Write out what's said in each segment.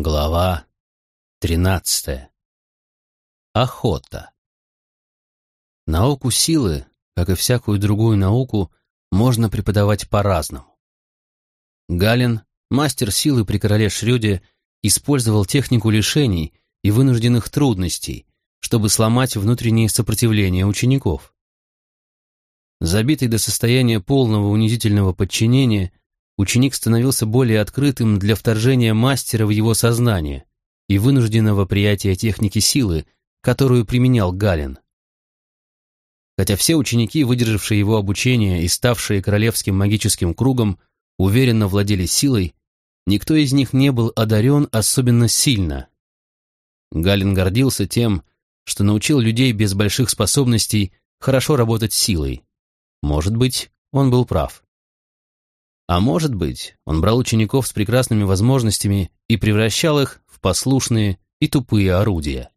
Глава тринадцатая. Охота. Науку силы, как и всякую другую науку, можно преподавать по-разному. Галин, мастер силы при короле Шрёде, использовал технику лишений и вынужденных трудностей, чтобы сломать внутреннее сопротивление учеников. Забитый до состояния полного унизительного подчинения, ученик становился более открытым для вторжения мастера в его сознание и вынужденного приятия техники силы, которую применял Галин. Хотя все ученики, выдержавшие его обучение и ставшие королевским магическим кругом, уверенно владели силой, никто из них не был одарен особенно сильно. Галин гордился тем, что научил людей без больших способностей хорошо работать силой. Может быть, он был прав. А может быть, он брал учеников с прекрасными возможностями и превращал их в послушные и тупые орудия.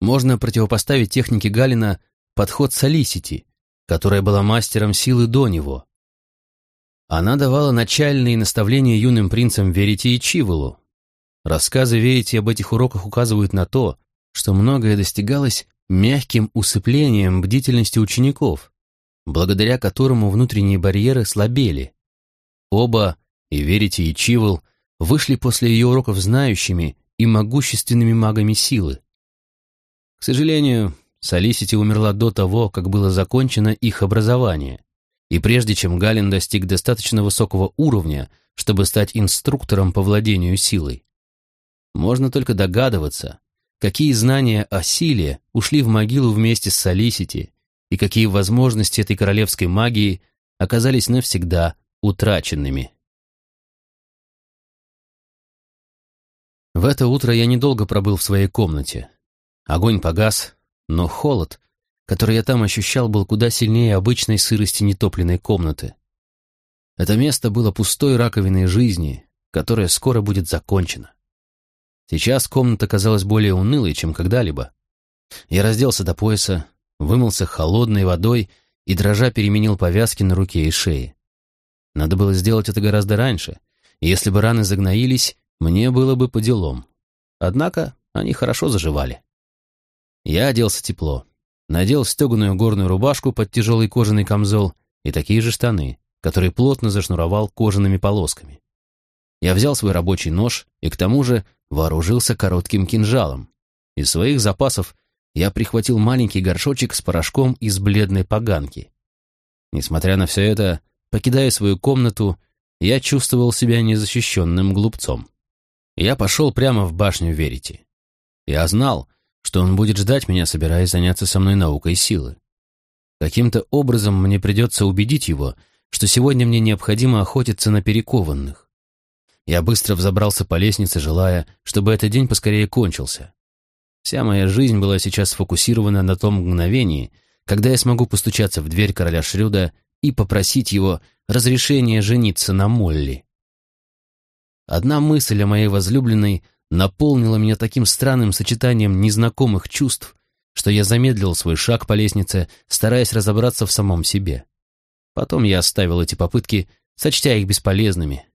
Можно противопоставить технике Галина подход Солисити, которая была мастером силы до него. Она давала начальные наставления юным принцам Верите и Чиволу. Рассказы Верити об этих уроках указывают на то, что многое достигалось мягким усыплением бдительности учеников, благодаря которому внутренние барьеры слабели. Оба, и Верите, и Чивол, вышли после ее уроков знающими и могущественными магами силы. К сожалению, Солисити умерла до того, как было закончено их образование, и прежде чем Галин достиг достаточно высокого уровня, чтобы стать инструктором по владению силой. Можно только догадываться, какие знания о силе ушли в могилу вместе с Солисити и какие возможности этой королевской магии оказались навсегда утраченными. В это утро я недолго пробыл в своей комнате. Огонь погас, но холод, который я там ощущал, был куда сильнее обычной сырости нетопленной комнаты. Это место было пустой раковиной жизни, которая скоро будет закончена. Сейчас комната казалась более унылой, чем когда-либо. Я разделся до пояса, вымылся холодной водой и, дрожа, переменил повязки на руке и шее. Надо было сделать это гораздо раньше, и если бы раны загноились, мне было бы по делам. Однако они хорошо заживали. Я оделся тепло, надел стеганую горную рубашку под тяжелый кожаный камзол и такие же штаны, которые плотно зашнуровал кожаными полосками. Я взял свой рабочий нож и к тому же вооружился коротким кинжалом. Из своих запасов я прихватил маленький горшочек с порошком из бледной поганки. Несмотря на все это, покидая свою комнату, я чувствовал себя незащищенным глупцом. Я пошел прямо в башню Верити. Я знал, что он будет ждать меня, собираясь заняться со мной наукой силы. Каким-то образом мне придется убедить его, что сегодня мне необходимо охотиться на перекованных. Я быстро взобрался по лестнице, желая, чтобы этот день поскорее кончился. Вся моя жизнь была сейчас сфокусирована на том мгновении, когда я смогу постучаться в дверь короля Шрюда и попросить его разрешения жениться на Молли. Одна мысль о моей возлюбленной наполнила меня таким странным сочетанием незнакомых чувств, что я замедлил свой шаг по лестнице, стараясь разобраться в самом себе. Потом я оставил эти попытки, сочтя их бесполезными,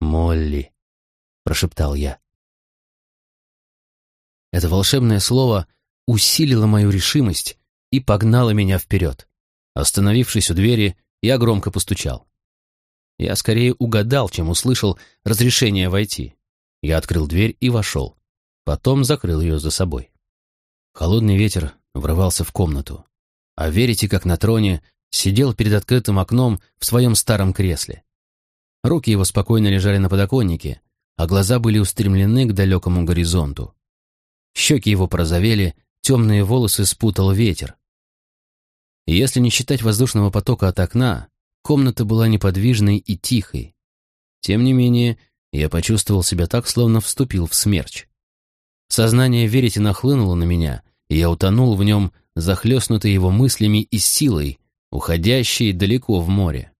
«Молли», — прошептал я. Это волшебное слово усилило мою решимость и погнало меня вперед. Остановившись у двери, я громко постучал. Я скорее угадал, чем услышал разрешение войти. Я открыл дверь и вошел. Потом закрыл ее за собой. Холодный ветер врывался в комнату. А верите, как на троне, сидел перед открытым окном в своем старом кресле. Руки его спокойно лежали на подоконнике, а глаза были устремлены к далекому горизонту. Щеки его прозовели, темные волосы спутал ветер. если не считать воздушного потока от окна, комната была неподвижной и тихой. Тем не менее, я почувствовал себя так, словно вступил в смерч. Сознание верите нахлынуло на меня, и я утонул в нем, захлестнутый его мыслями и силой, уходящей далеко в море.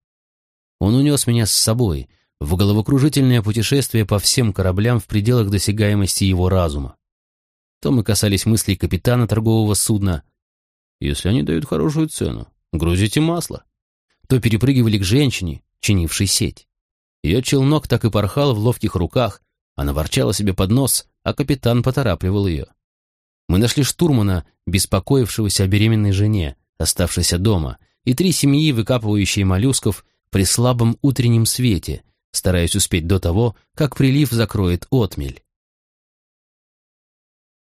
Он унес меня с собой в головокружительное путешествие по всем кораблям в пределах досягаемости его разума. То мы касались мыслей капитана торгового судна. Если они дают хорошую цену, грузите масло. То перепрыгивали к женщине, чинившей сеть. Ее челнок так и порхал в ловких руках, она ворчала себе под нос, а капитан поторапливал ее. Мы нашли штурмана, беспокоившегося о беременной жене, оставшейся дома, и три семьи, выкапывающие моллюсков при слабом утреннем свете, стараясь успеть до того, как прилив закроет отмель.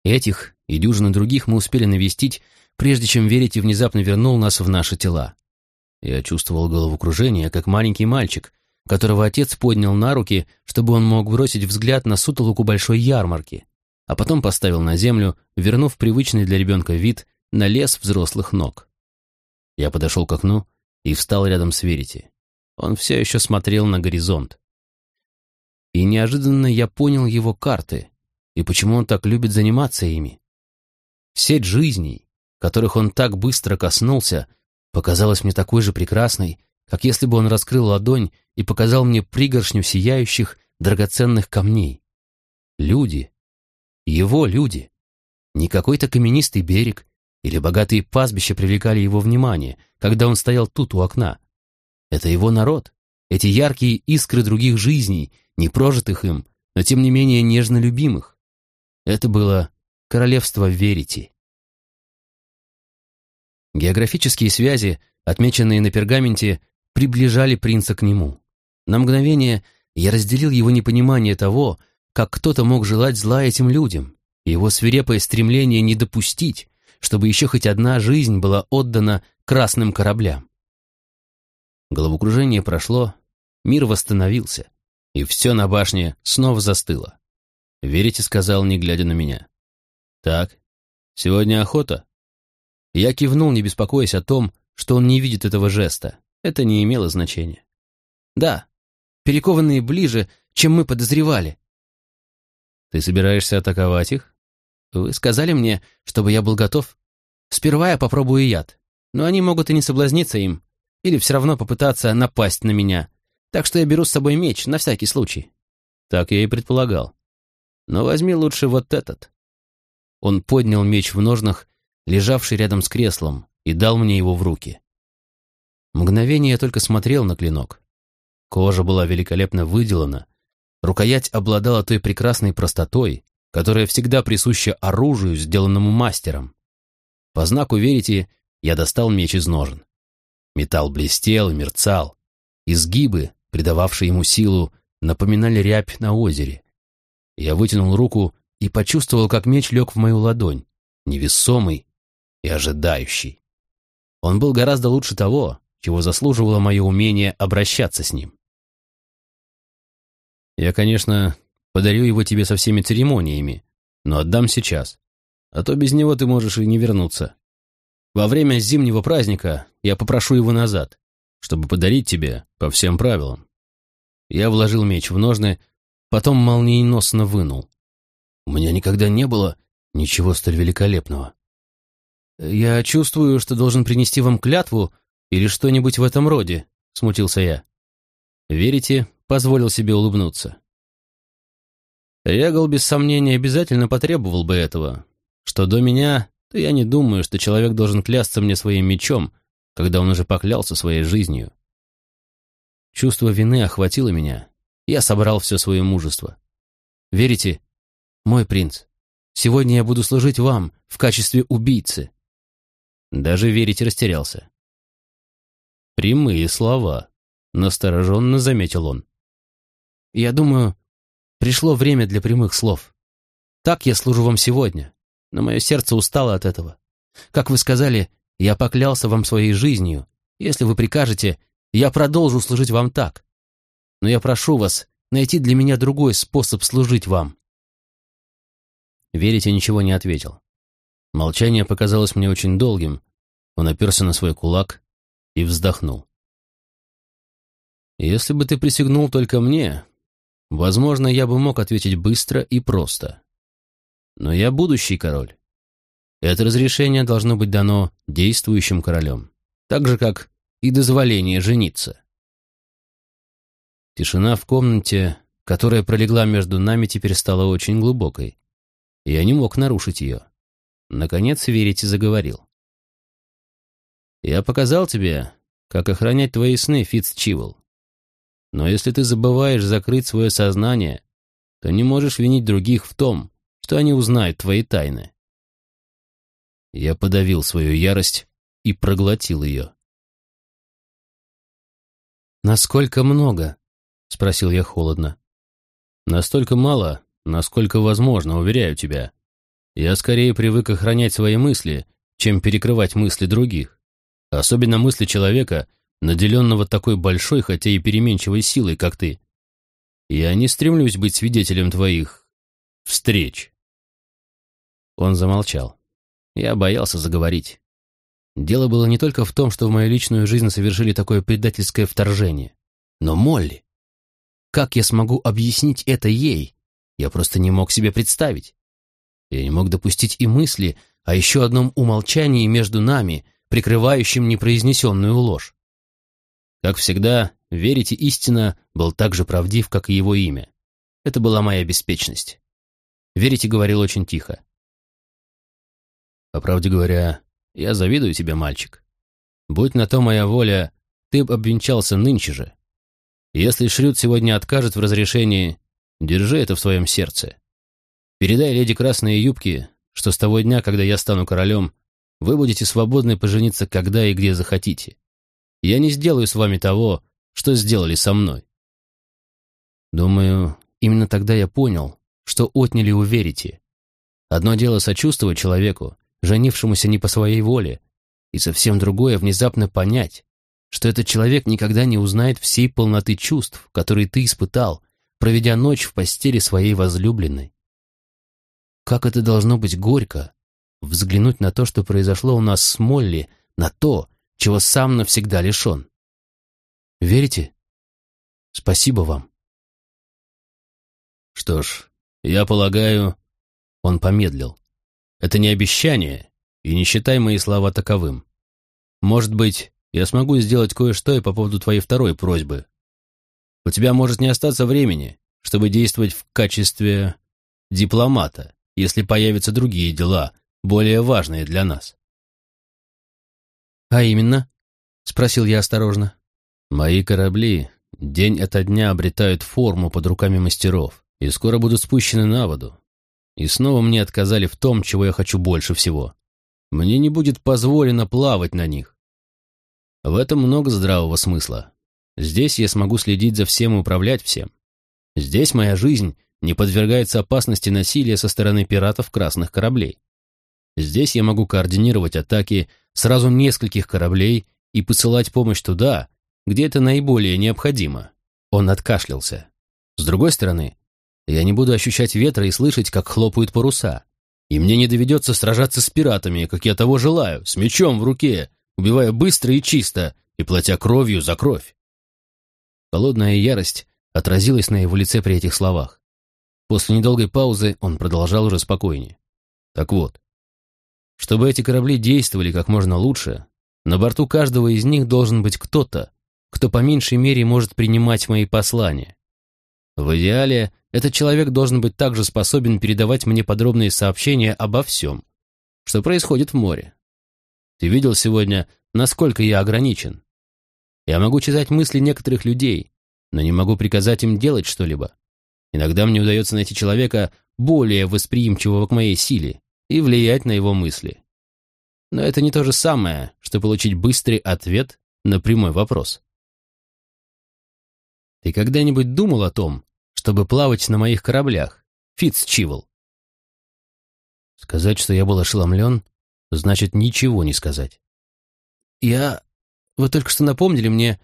Этих и дюжину других мы успели навестить, прежде чем Верите внезапно вернул нас в наши тела. Я чувствовал головокружение, как маленький мальчик, которого отец поднял на руки, чтобы он мог бросить взгляд на сутолоку большой ярмарки, а потом поставил на землю, вернув привычный для ребенка вид на лес взрослых ног. Я подошел к окну и встал рядом с Верити. Он все еще смотрел на горизонт. И неожиданно я понял его карты и почему он так любит заниматься ими. Сеть жизней, которых он так быстро коснулся, показалась мне такой же прекрасной, как если бы он раскрыл ладонь и показал мне пригоршню сияющих, драгоценных камней. Люди. Его люди. Не какой-то каменистый берег или богатые пастбища привлекали его внимание, когда он стоял тут у окна. Это его народ, эти яркие искры других жизней, не прожитых им, но тем не менее нежно любимых. Это было королевство Верити. Географические связи, отмеченные на пергаменте, приближали принца к нему. На мгновение я разделил его непонимание того, как кто-то мог желать зла этим людям, и его свирепое стремление не допустить, чтобы еще хоть одна жизнь была отдана красным кораблям. Головокружение прошло, мир восстановился, и все на башне снова застыло. «Верите?» — сказал, не глядя на меня. «Так, сегодня охота?» Я кивнул, не беспокоясь о том, что он не видит этого жеста. Это не имело значения. «Да, перекованные ближе, чем мы подозревали». «Ты собираешься атаковать их?» «Вы сказали мне, чтобы я был готов. Сперва я попробую яд, но они могут и не соблазниться им, или все равно попытаться напасть на меня. Так что я беру с собой меч, на всякий случай». «Так я и предполагал. Но возьми лучше вот этот». Он поднял меч в ножнах, лежавший рядом с креслом, и дал мне его в руки. Мгновение я только смотрел на клинок. Кожа была великолепно выделана, рукоять обладала той прекрасной простотой, которая всегда присуща оружию, сделанному мастером. По знаку верите, я достал меч из ножен. Металл блестел и мерцал. Изгибы, придававшие ему силу, напоминали рябь на озере. Я вытянул руку и почувствовал, как меч лег в мою ладонь, невесомый и ожидающий. Он был гораздо лучше того, чего заслуживало мое умение обращаться с ним. Я, конечно, подарю его тебе со всеми церемониями, но отдам сейчас, а то без него ты можешь и не вернуться. Во время зимнего праздника я попрошу его назад, чтобы подарить тебе по всем правилам. Я вложил меч в ножны, потом молниеносно вынул. У меня никогда не было ничего столь великолепного. Я чувствую, что должен принести вам клятву или что-нибудь в этом роде», — смутился я. «Верите?» — позволил себе улыбнуться. Ягл без сомнения обязательно потребовал бы этого. Что до меня, то я не думаю, что человек должен клясться мне своим мечом, когда он уже поклялся своей жизнью. Чувство вины охватило меня. Я собрал все свое мужество. «Верите, мой принц, сегодня я буду служить вам в качестве убийцы». Даже верить растерялся. Прямые слова, настороженно заметил он. Я думаю, пришло время для прямых слов. Так я служу вам сегодня, но мое сердце устало от этого. Как вы сказали, я поклялся вам своей жизнью. Если вы прикажете, я продолжу служить вам так. Но я прошу вас найти для меня другой способ служить вам. Верите, ничего не ответил. Молчание показалось мне очень долгим. Он оперся на свой кулак, и вздохнул. «Если бы ты присягнул только мне, возможно, я бы мог ответить быстро и просто. Но я будущий король. Это разрешение должно быть дано действующим королем, так же, как и дозволение жениться». Тишина в комнате, которая пролегла между нами, теперь стала очень глубокой. Я не мог нарушить ее. Наконец Верите заговорил. Я показал тебе, как охранять твои сны, Фитц Чивол. Но если ты забываешь закрыть свое сознание, то не можешь винить других в том, что они узнают твои тайны. Я подавил свою ярость и проглотил ее. «Насколько много?» — спросил я холодно. «Настолько мало, насколько возможно, уверяю тебя. Я скорее привык охранять свои мысли, чем перекрывать мысли других. Особенно мысли человека, наделенного такой большой, хотя и переменчивой силой, как ты. Я не стремлюсь быть свидетелем твоих... встреч». Он замолчал. Я боялся заговорить. Дело было не только в том, что в мою личную жизнь совершили такое предательское вторжение, но Молли. Как я смогу объяснить это ей? Я просто не мог себе представить. Я не мог допустить и мысли о еще одном умолчании между нами, прикрывающем непроизнесенную ложь. Как всегда, верите истина был так же правдив, как и его имя. Это была моя беспечность. Верите говорил очень тихо. По правде говоря, я завидую тебе, мальчик. Будь на то моя воля, ты б обвенчался нынче же. Если Шрюд сегодня откажет в разрешении, держи это в своем сердце. Передай леди Красные Юбки, что с того дня, когда я стану королем, вы будете свободны пожениться когда и где захотите. Я не сделаю с вами того, что сделали со мной. Думаю, именно тогда я понял, что отняли у Верите. Одно дело сочувствовать человеку, женившемуся не по своей воле, и совсем другое внезапно понять, что этот человек никогда не узнает всей полноты чувств, которые ты испытал, проведя ночь в постели своей возлюбленной. Как это должно быть горько, взглянуть на то, что произошло у нас с Молли, на то, чего сам навсегда лишен. Верите? Спасибо вам. Что ж, я полагаю, он помедлил. Это не обещание, и не считай мои слова таковым. Может быть, я смогу сделать кое-что и по поводу твоей второй просьбы. У тебя может не остаться времени, чтобы действовать в качестве дипломата, если появятся другие дела, более важные для нас. «А именно?» — спросил я осторожно. «Мои корабли день ото дня обретают форму под руками мастеров и скоро будут спущены на воду. И снова мне отказали в том, чего я хочу больше всего. Мне не будет позволено плавать на них. В этом много здравого смысла. Здесь я смогу следить за всем и управлять всем. Здесь моя жизнь не подвергается опасности насилия со стороны пиратов красных кораблей. Здесь я могу координировать атаки сразу нескольких кораблей и посылать помощь туда, где это наиболее необходимо. Он откашлялся. С другой стороны, я не буду ощущать ветра и слышать, как хлопают паруса. И мне не доведется сражаться с пиратами, как я того желаю, с мечом в руке, убивая быстро и чисто, и платя кровью за кровь. Холодная ярость отразилась на его лице при этих словах. После недолгой паузы он продолжал уже спокойнее. Так вот, чтобы эти корабли действовали как можно лучше, на борту каждого из них должен быть кто-то, кто по меньшей мере может принимать мои послания. В идеале этот человек должен быть также способен передавать мне подробные сообщения обо всем, что происходит в море. Ты видел сегодня, насколько я ограничен. Я могу читать мысли некоторых людей, но не могу приказать им делать что-либо. Иногда мне удается найти человека, более восприимчивого к моей силе, и влиять на его мысли. Но это не то же самое, что получить быстрый ответ на прямой вопрос. Ты когда-нибудь думал о том, чтобы плавать на моих кораблях, Фитц Чивол. Сказать, что я был ошеломлен, значит ничего не сказать. Я... Вы только что напомнили мне,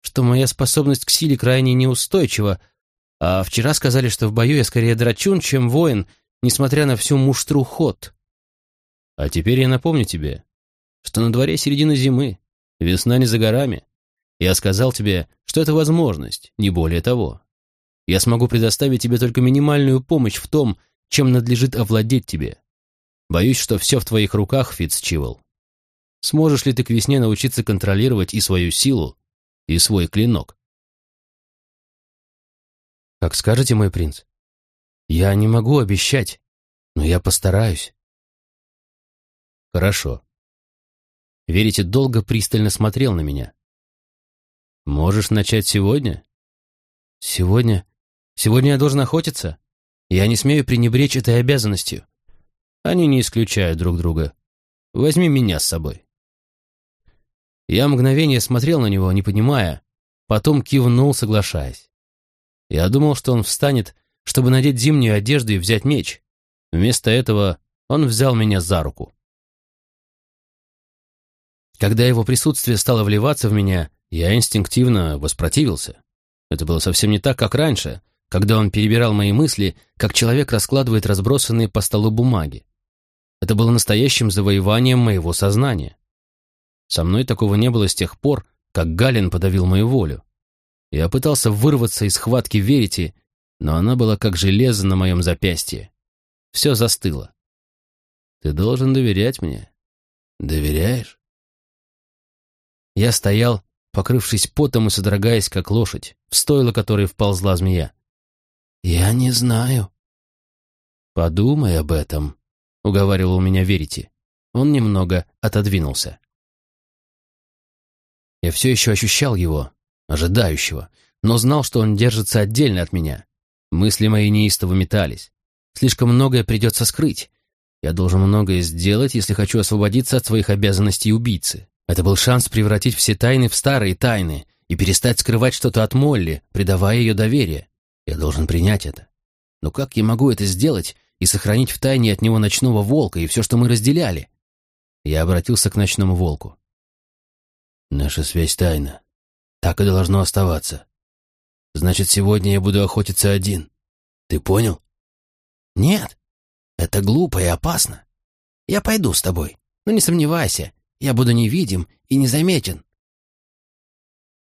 что моя способность к силе крайне неустойчива, а вчера сказали, что в бою я скорее драчун, чем воин, несмотря на всю муштру ход. А теперь я напомню тебе, что на дворе середина зимы, весна не за горами. Я сказал тебе, что это возможность, не более того. Я смогу предоставить тебе только минимальную помощь в том, чем надлежит овладеть тебе. Боюсь, что все в твоих руках, Фитцчивл. Сможешь ли ты к весне научиться контролировать и свою силу, и свой клинок? Как скажете, мой принц. Я не могу обещать, но я постараюсь. Хорошо. Верите, долго пристально смотрел на меня. Можешь начать сегодня? Сегодня... Сегодня я должен охотиться. Я не смею пренебречь этой обязанностью. Они не исключают друг друга. Возьми меня с собой. Я мгновение смотрел на него, не понимая, потом кивнул, соглашаясь. Я думал, что он встанет, чтобы надеть зимнюю одежду и взять меч. Вместо этого он взял меня за руку. Когда его присутствие стало вливаться в меня, я инстинктивно воспротивился. Это было совсем не так, как раньше, когда он перебирал мои мысли, как человек раскладывает разбросанные по столу бумаги. Это было настоящим завоеванием моего сознания. Со мной такого не было с тех пор, как Галин подавил мою волю. Я пытался вырваться из схватки Верити, но она была как железо на моем запястье. Все застыло. Ты должен доверять мне. Доверяешь? Я стоял, покрывшись потом и содрогаясь, как лошадь, в стойло которой вползла змея. «Я не знаю». «Подумай об этом», — уговаривал меня Верите. Он немного отодвинулся. Я все еще ощущал его, ожидающего, но знал, что он держится отдельно от меня. Мысли мои неистово метались. Слишком многое придется скрыть. Я должен многое сделать, если хочу освободиться от своих обязанностей убийцы. Это был шанс превратить все тайны в старые тайны и перестать скрывать что-то от Молли, придавая ее доверие. Я должен принять это. Но как я могу это сделать и сохранить в тайне от него ночного волка и все, что мы разделяли? Я обратился к ночному волку. Наша связь тайна. Так и должно оставаться. Значит, сегодня я буду охотиться один. Ты понял? Нет. Это глупо и опасно. Я пойду с тобой. Но не сомневайся, я буду невидим и незаметен.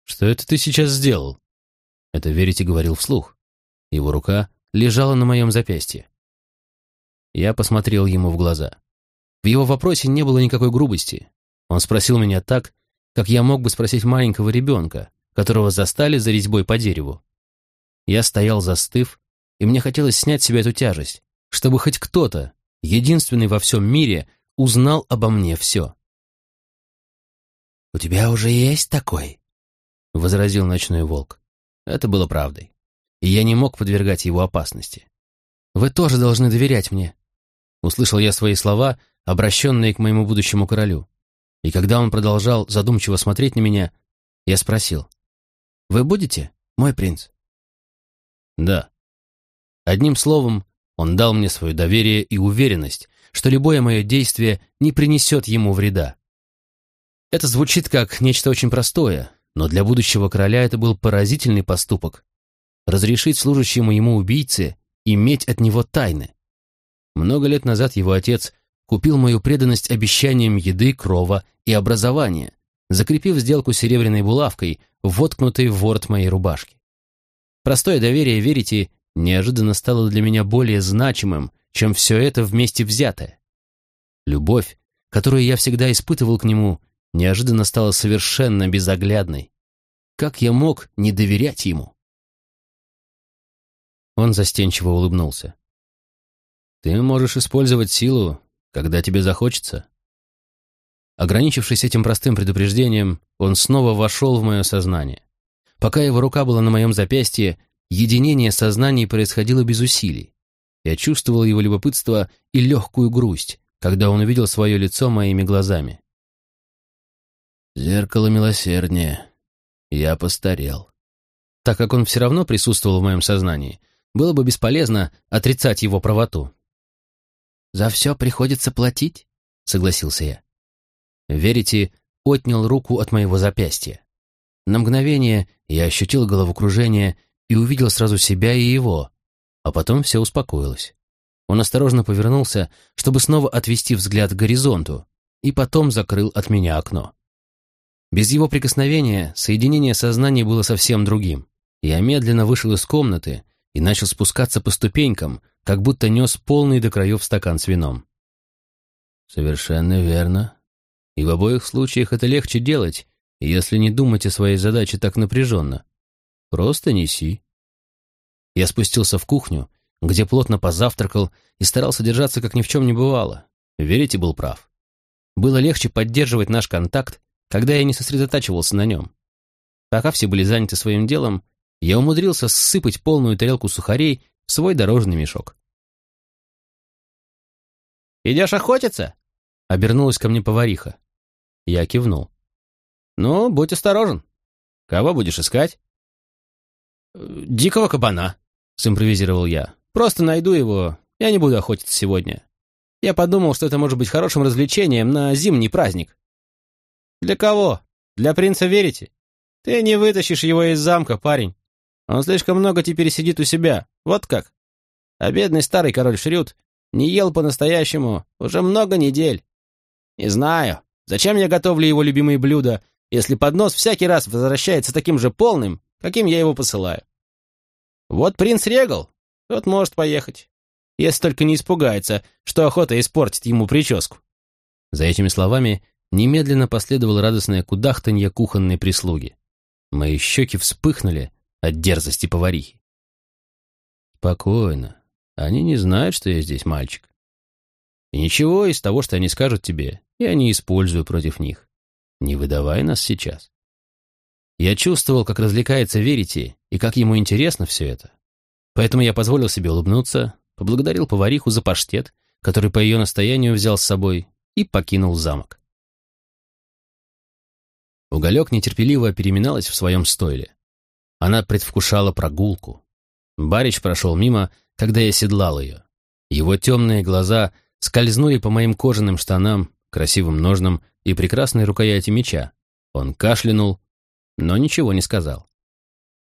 Что это ты сейчас сделал? Это Верите говорил вслух. Его рука лежала на моем запястье. Я посмотрел ему в глаза. В его вопросе не было никакой грубости. Он спросил меня так, как я мог бы спросить маленького ребенка, которого застали за резьбой по дереву. Я стоял застыв, и мне хотелось снять с себя эту тяжесть, чтобы хоть кто-то, единственный во всем мире, узнал обо мне все. «У тебя уже есть такой?» — возразил ночной волк. Это было правдой, и я не мог подвергать его опасности. «Вы тоже должны доверять мне», — услышал я свои слова, обращенные к моему будущему королю. И когда он продолжал задумчиво смотреть на меня, я спросил, «Вы будете, мой принц?» «Да». Одним словом, он дал мне свое доверие и уверенность, что любое мое действие не принесет ему вреда. Это звучит как нечто очень простое, но для будущего короля это был поразительный поступок. Разрешить служащему ему убийце иметь от него тайны. Много лет назад его отец купил мою преданность обещаниям еды, крова и образования, закрепив сделку серебряной булавкой, воткнутой в ворот моей рубашки. Простое доверие, верите, неожиданно стало для меня более значимым, чем все это вместе взятое. Любовь, которую я всегда испытывал к нему, неожиданно стала совершенно безоглядной. Как я мог не доверять ему? Он застенчиво улыбнулся. «Ты можешь использовать силу, когда тебе захочется». Ограничившись этим простым предупреждением, он снова вошел в мое сознание. Пока его рука была на моем запястье, единение сознаний происходило без усилий. Я чувствовал его любопытство и легкую грусть, когда он увидел свое лицо моими глазами. Зеркало милосерднее. Я постарел. Так как он все равно присутствовал в моем сознании, было бы бесполезно отрицать его правоту. «За все приходится платить?» — согласился я. Верите, отнял руку от моего запястья. На мгновение я ощутил головокружение и увидел сразу себя и его, а потом все успокоилось. Он осторожно повернулся, чтобы снова отвести взгляд к горизонту, и потом закрыл от меня окно. Без его прикосновения соединение сознания было совсем другим. Я медленно вышел из комнаты и начал спускаться по ступенькам, как будто нес полный до краев стакан с вином. «Совершенно верно. И в обоих случаях это легче делать, если не думать о своей задаче так напряженно. Просто неси». Я спустился в кухню, где плотно позавтракал и старался держаться, как ни в чем не бывало. Верите, был прав. Было легче поддерживать наш контакт, когда я не сосредотачивался на нем. Пока все были заняты своим делом, я умудрился ссыпать полную тарелку сухарей свой дорожный мешок. «Идешь охотиться?» — обернулась ко мне повариха. Я кивнул. «Ну, будь осторожен. Кого будешь искать?» «Дикого кабана», — симпровизировал я. «Просто найду его. Я не буду охотиться сегодня. Я подумал, что это может быть хорошим развлечением на зимний праздник». «Для кого? Для принца верите? Ты не вытащишь его из замка, парень. Он слишком много теперь сидит у себя. Вот как. А бедный старый король Шрюд не ел по-настоящему уже много недель. Не знаю, зачем я готовлю его любимые блюда, если поднос всякий раз возвращается таким же полным, каким я его посылаю. Вот принц Регал, тот может поехать, если только не испугается, что охота испортит ему прическу. За этими словами немедленно последовало радостное кудахтанье кухонной прислуги. Мои щеки вспыхнули от дерзости поварихи. «Спокойно. Они не знают, что я здесь мальчик. И ничего из того, что они скажут тебе, я не использую против них. Не выдавай нас сейчас». Я чувствовал, как развлекается Верити и как ему интересно все это. Поэтому я позволил себе улыбнуться, поблагодарил повариху за паштет, который по ее настоянию взял с собой, и покинул замок. Уголек нетерпеливо переминалась в своем стойле. Она предвкушала прогулку. Барич прошел мимо, когда я седлал ее. Его темные глаза скользнули по моим кожаным штанам, красивым ножнам и прекрасной рукояти меча. Он кашлянул, но ничего не сказал.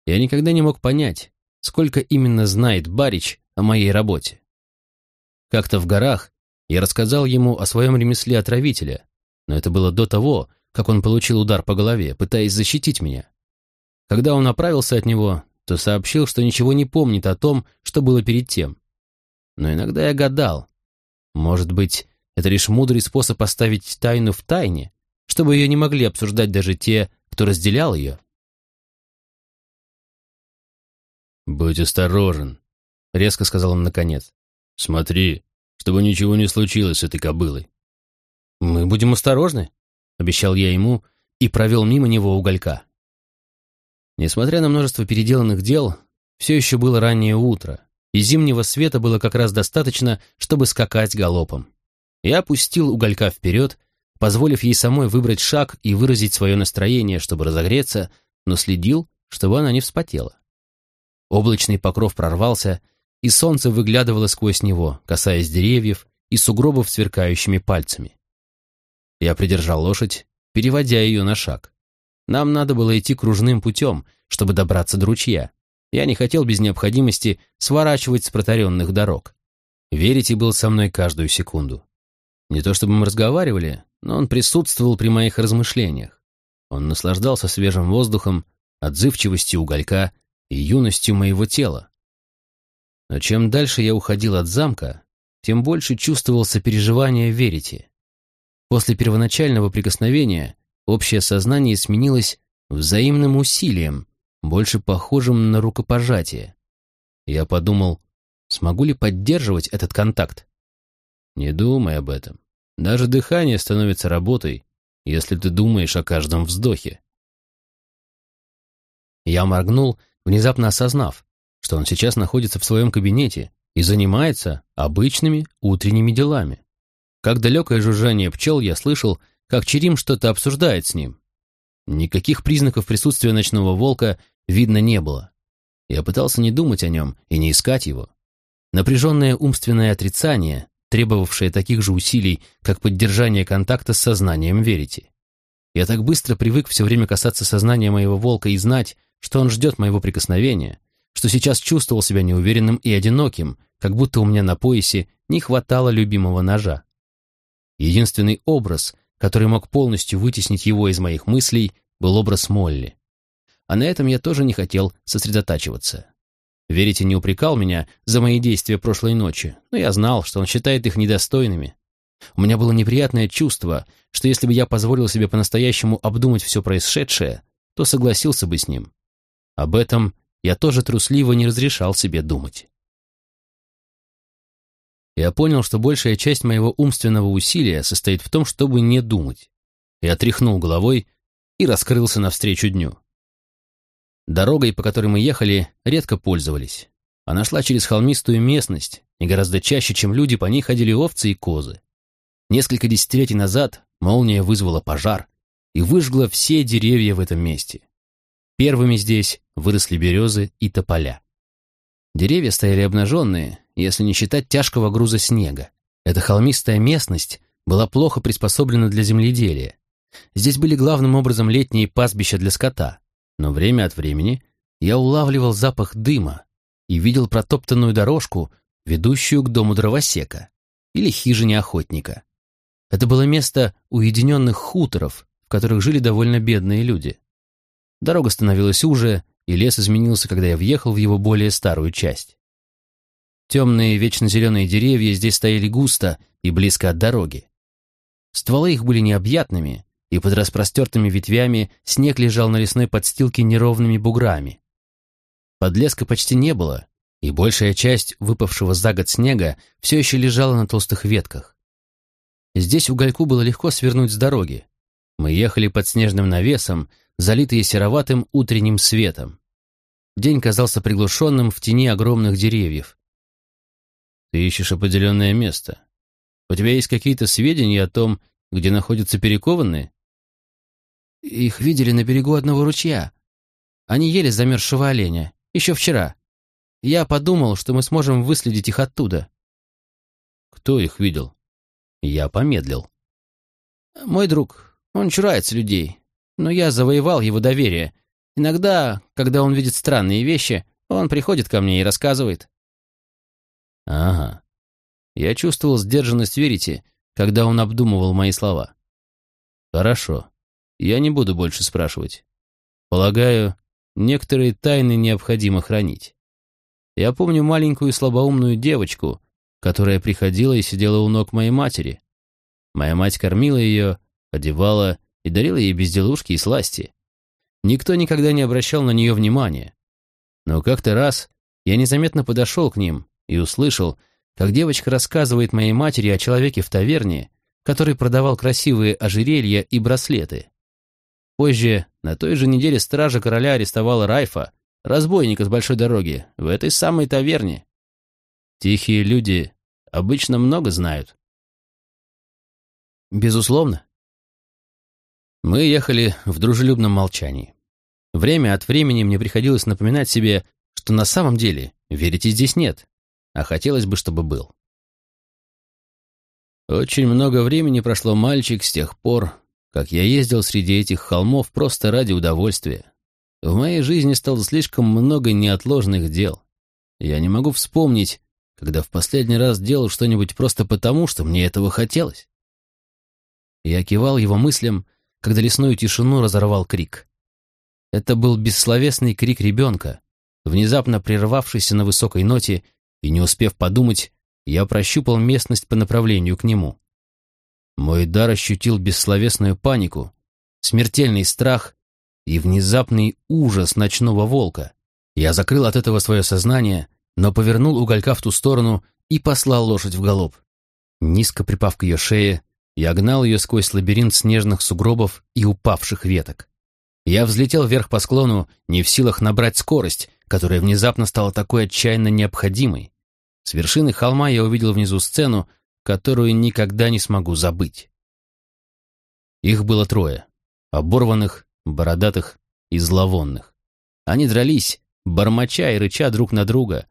Я никогда не мог понять, сколько именно знает Барич о моей работе. Как-то в горах я рассказал ему о своем ремесле отравителя, но это было до того, как он получил удар по голове, пытаясь защитить меня. Когда он оправился от него, то сообщил, что ничего не помнит о том, что было перед тем. Но иногда я гадал, может быть, это лишь мудрый способ оставить тайну в тайне, чтобы ее не могли обсуждать даже те, кто разделял ее. «Будь осторожен», — резко сказал он наконец. «Смотри, чтобы ничего не случилось с этой кобылой». «Мы будем осторожны», — обещал я ему и провел мимо него уголька. Несмотря на множество переделанных дел, все еще было раннее утро, и зимнего света было как раз достаточно, чтобы скакать галопом. Я опустил уголька вперед, позволив ей самой выбрать шаг и выразить свое настроение, чтобы разогреться, но следил, чтобы она не вспотела. Облачный покров прорвался, и солнце выглядывало сквозь него, касаясь деревьев и сугробов сверкающими пальцами. Я придержал лошадь, переводя ее на шаг. Нам надо было идти кружным путем, чтобы добраться до ручья. Я не хотел без необходимости сворачивать с протаренных дорог. Верите был со мной каждую секунду. Не то чтобы мы разговаривали, но он присутствовал при моих размышлениях. Он наслаждался свежим воздухом, отзывчивостью уголька и юностью моего тела. Но чем дальше я уходил от замка, тем больше чувствовал сопереживание Верите. После первоначального прикосновения общее сознание сменилось взаимным усилием, больше похожим на рукопожатие. Я подумал, смогу ли поддерживать этот контакт? Не думай об этом. Даже дыхание становится работой, если ты думаешь о каждом вздохе. Я моргнул, внезапно осознав, что он сейчас находится в своем кабинете и занимается обычными утренними делами. Как далекое жужжание пчел я слышал, как Черим что-то обсуждает с ним. Никаких признаков присутствия ночного волка видно не было. Я пытался не думать о нем и не искать его. Напряженное умственное отрицание, требовавшее таких же усилий, как поддержание контакта с сознанием верите. Я так быстро привык все время касаться сознания моего волка и знать, что он ждет моего прикосновения, что сейчас чувствовал себя неуверенным и одиноким, как будто у меня на поясе не хватало любимого ножа. Единственный образ, который мог полностью вытеснить его из моих мыслей, был образ Молли. А на этом я тоже не хотел сосредотачиваться. Верите не упрекал меня за мои действия прошлой ночи, но я знал, что он считает их недостойными. У меня было неприятное чувство, что если бы я позволил себе по-настоящему обдумать все происшедшее, то согласился бы с ним. Об этом я тоже трусливо не разрешал себе думать. Я понял, что большая часть моего умственного усилия состоит в том, чтобы не думать. Я тряхнул головой и раскрылся навстречу дню. Дорогой, по которой мы ехали, редко пользовались. Она шла через холмистую местность, и гораздо чаще, чем люди, по ней ходили овцы и козы. Несколько десятилетий назад молния вызвала пожар и выжгла все деревья в этом месте. Первыми здесь выросли березы и тополя. Деревья стояли обнаженные, если не считать тяжкого груза снега. Эта холмистая местность была плохо приспособлена для земледелия. Здесь были главным образом летние пастбища для скота, но время от времени я улавливал запах дыма и видел протоптанную дорожку, ведущую к дому дровосека или хижине охотника. Это было место уединенных хуторов, в которых жили довольно бедные люди. Дорога становилась уже, и лес изменился, когда я въехал в его более старую часть. Темные, вечно зеленые деревья здесь стояли густо и близко от дороги. Стволы их были необъятными, и под распростертыми ветвями снег лежал на лесной подстилке неровными буграми. Подлеска почти не было, и большая часть выпавшего за год снега все еще лежала на толстых ветках. Здесь угольку было легко свернуть с дороги. Мы ехали под снежным навесом, залитые сероватым утренним светом. День казался приглушенным в тени огромных деревьев. «Ты ищешь определенное место. У тебя есть какие-то сведения о том, где находятся перекованные?» «Их видели на берегу одного ручья. Они ели замерзшего оленя. Еще вчера. Я подумал, что мы сможем выследить их оттуда». «Кто их видел?» Я помедлил. «Мой друг. Он чурается людей но я завоевал его доверие. Иногда, когда он видит странные вещи, он приходит ко мне и рассказывает. Ага. Я чувствовал сдержанность Верите, когда он обдумывал мои слова. Хорошо. Я не буду больше спрашивать. Полагаю, некоторые тайны необходимо хранить. Я помню маленькую слабоумную девочку, которая приходила и сидела у ног моей матери. Моя мать кормила ее, одевала и дарила ей безделушки и сласти. Никто никогда не обращал на нее внимания. Но как-то раз я незаметно подошел к ним и услышал, как девочка рассказывает моей матери о человеке в таверне, который продавал красивые ожерелья и браслеты. Позже, на той же неделе стража короля арестовала Райфа, разбойника с большой дороги, в этой самой таверне. Тихие люди обычно много знают. Безусловно. Мы ехали в дружелюбном молчании. Время от времени мне приходилось напоминать себе, что на самом деле верите здесь нет, а хотелось бы, чтобы был. Очень много времени прошло, мальчик, с тех пор, как я ездил среди этих холмов просто ради удовольствия. В моей жизни стало слишком много неотложных дел. Я не могу вспомнить, когда в последний раз делал что-нибудь просто потому, что мне этого хотелось. Я кивал его мыслям, когда лесную тишину разорвал крик. Это был бессловесный крик ребенка, внезапно прервавшийся на высокой ноте, и, не успев подумать, я прощупал местность по направлению к нему. Мой дар ощутил бессловесную панику, смертельный страх и внезапный ужас ночного волка. Я закрыл от этого свое сознание, но повернул уголька в ту сторону и послал лошадь в галоп. Низко припав к ее шее, я гнал ее сквозь лабиринт снежных сугробов и упавших веток. Я взлетел вверх по склону, не в силах набрать скорость, которая внезапно стала такой отчаянно необходимой. С вершины холма я увидел внизу сцену, которую никогда не смогу забыть. Их было трое — оборванных, бородатых и зловонных. Они дрались, бормоча и рыча друг на друга.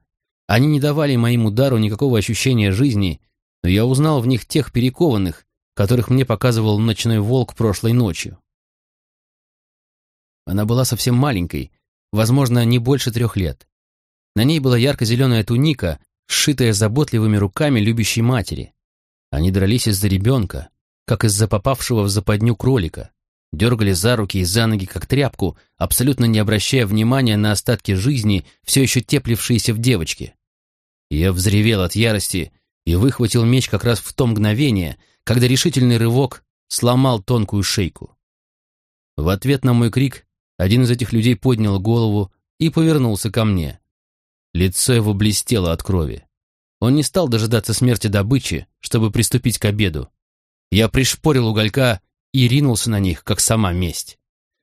Они не давали моим удару никакого ощущения жизни, но я узнал в них тех перекованных, которых мне показывал ночной волк прошлой ночью. Она была совсем маленькой, возможно, не больше трех лет. На ней была ярко-зеленая туника, сшитая заботливыми руками любящей матери. Они дрались из-за ребенка, как из-за попавшего в западню кролика, дергали за руки и за ноги, как тряпку, абсолютно не обращая внимания на остатки жизни, все еще теплившиеся в девочке. Я взревел от ярости и выхватил меч как раз в то мгновение, когда решительный рывок сломал тонкую шейку. В ответ на мой крик один из этих людей поднял голову и повернулся ко мне. Лицо его блестело от крови. Он не стал дожидаться смерти добычи, чтобы приступить к обеду. Я пришпорил уголька и ринулся на них, как сама месть.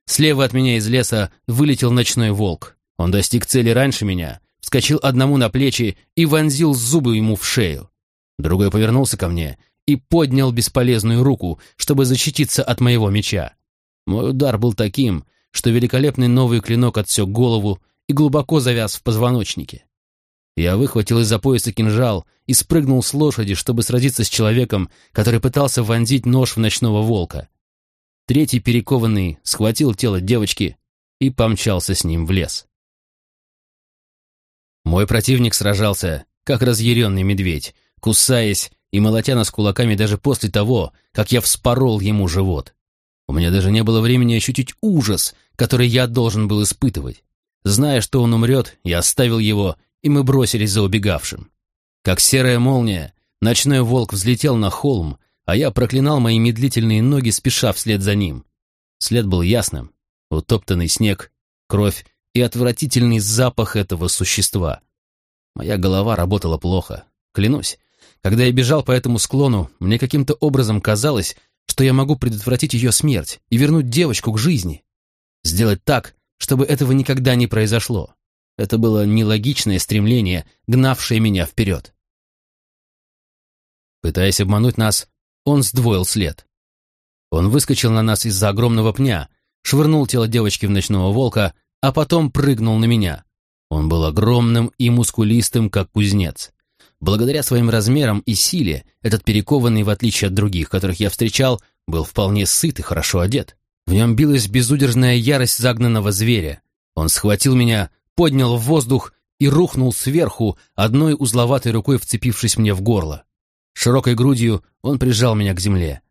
слева от меня из леса вылетел ночной волк. Он достиг цели раньше меня, вскочил одному на плечи и вонзил зубы ему в шею. Другой повернулся ко мне и поднял бесполезную руку, чтобы защититься от моего меча. Мой удар был таким, что великолепный новый клинок отсек голову и глубоко завяз в позвоночнике. Я выхватил из-за пояса кинжал и спрыгнул с лошади, чтобы сразиться с человеком, который пытался вонзить нож в ночного волка. Третий перекованный схватил тело девочки и помчался с ним в лес. Мой противник сражался, как разъяренный медведь, кусаясь и молотя нас кулаками даже после того, как я вспорол ему живот. У меня даже не было времени ощутить ужас, который я должен был испытывать. Зная, что он умрет, я оставил его, и мы бросились за убегавшим. Как серая молния, ночной волк взлетел на холм, а я проклинал мои медлительные ноги, спеша вслед за ним. След был ясным. Утоптанный снег, кровь и отвратительный запах этого существа. Моя голова работала плохо. Клянусь, когда я бежал по этому склону, мне каким-то образом казалось, что я могу предотвратить ее смерть и вернуть девочку к жизни. Сделать так, чтобы этого никогда не произошло. Это было нелогичное стремление, гнавшее меня вперед. Пытаясь обмануть нас, он сдвоил след. Он выскочил на нас из-за огромного пня, швырнул тело девочки в ночного волка, а потом прыгнул на меня. Он был огромным и мускулистым, как кузнец. Благодаря своим размерам и силе, этот перекованный, в отличие от других, которых я встречал, был вполне сыт и хорошо одет. В нем билась безудержная ярость загнанного зверя. Он схватил меня, поднял в воздух и рухнул сверху, одной узловатой рукой вцепившись мне в горло. Широкой грудью он прижал меня к земле.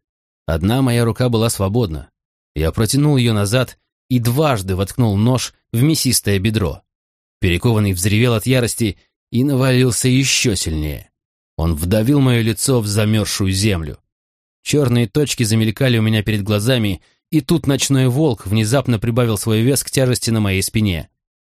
Одна моя рука была свободна. Я протянул ее назад и дважды воткнул нож в мясистое бедро. Перекованный взревел от ярости и навалился еще сильнее. Он вдавил мое лицо в замерзшую землю. Черные точки замелькали у меня перед глазами, и тут ночной волк внезапно прибавил свой вес к тяжести на моей спине.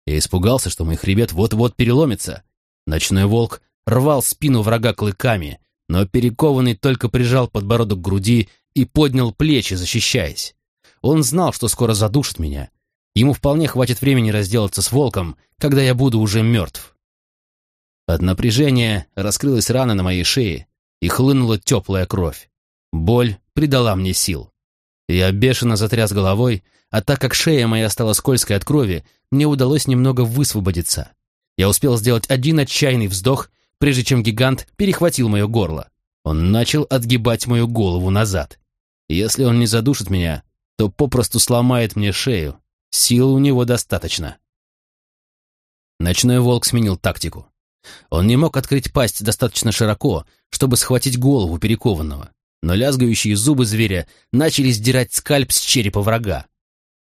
Я испугался, что мой хребет вот-вот переломится. Ночной волк рвал спину врага клыками, но перекованный только прижал подбородок к груди и поднял плечи, защищаясь. Он знал, что скоро задушит меня. Ему вполне хватит времени разделаться с волком, когда я буду уже мертв. От напряжения раскрылась рана на моей шее, и хлынула теплая кровь. Боль придала мне сил. Я бешено затряс головой, а так как шея моя стала скользкой от крови, мне удалось немного высвободиться. Я успел сделать один отчаянный вздох, прежде чем гигант перехватил мое горло. Он начал отгибать мою голову назад. Если он не задушит меня, то попросту сломает мне шею. Сил у него достаточно. Ночной волк сменил тактику. Он не мог открыть пасть достаточно широко, чтобы схватить голову перекованного но лязгающие зубы зверя начали сдирать скальп с черепа врага.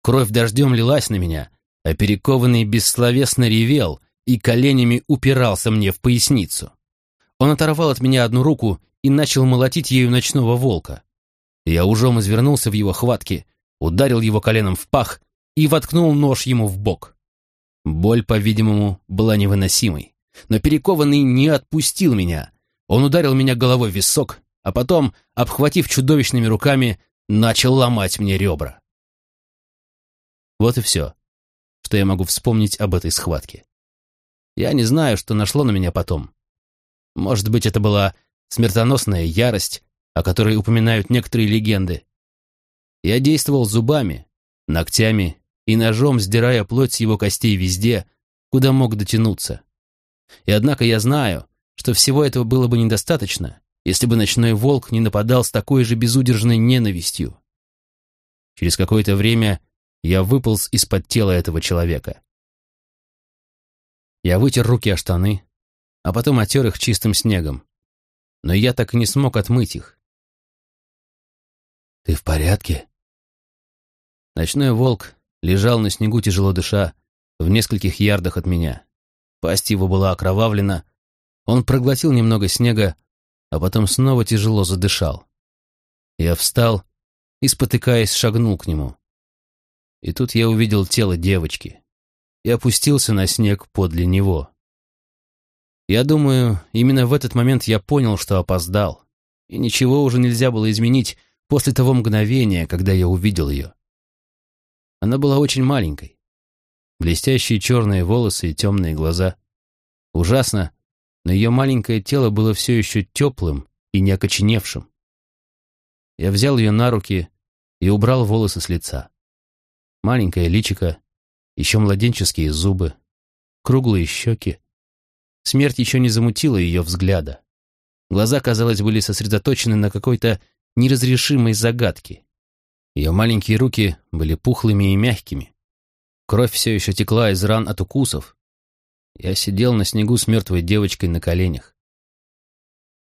Кровь дождем лилась на меня, а перекованный бессловесно ревел и коленями упирался мне в поясницу. Он оторвал от меня одну руку и начал молотить ею ночного волка. Я ужом извернулся в его хватке, ударил его коленом в пах и воткнул нож ему в бок. Боль, по-видимому, была невыносимой, но перекованный не отпустил меня. Он ударил меня головой в висок, а потом, обхватив чудовищными руками, начал ломать мне ребра. Вот и все, что я могу вспомнить об этой схватке. Я не знаю, что нашло на меня потом. Может быть, это была смертоносная ярость, о которой упоминают некоторые легенды. Я действовал зубами, ногтями и ножом, сдирая плоть с его костей везде, куда мог дотянуться. И однако я знаю, что всего этого было бы недостаточно, если бы ночной волк не нападал с такой же безудержной ненавистью. Через какое-то время я выполз из-под тела этого человека. Я вытер руки о штаны, а потом отер их чистым снегом. Но я так и не смог отмыть их. «Ты в порядке?» Ночной волк лежал на снегу, тяжело дыша, в нескольких ярдах от меня. Пасть его была окровавлена. Он проглотил немного снега, а потом снова тяжело задышал. Я встал и, спотыкаясь, шагнул к нему. И тут я увидел тело девочки и опустился на снег подле него. Я думаю, именно в этот момент я понял, что опоздал, и ничего уже нельзя было изменить после того мгновения, когда я увидел ее. Она была очень маленькой. Блестящие черные волосы и темные глаза. Ужасно, но ее маленькое тело было все еще теплым и не окоченевшим. Я взял ее на руки и убрал волосы с лица. Маленькое личико, еще младенческие зубы, круглые щеки. Смерть еще не замутила ее взгляда. Глаза, казалось, были сосредоточены на какой-то неразрешимой загадке. Ее маленькие руки были пухлыми и мягкими. Кровь все еще текла из ран от укусов. Я сидел на снегу с мертвой девочкой на коленях.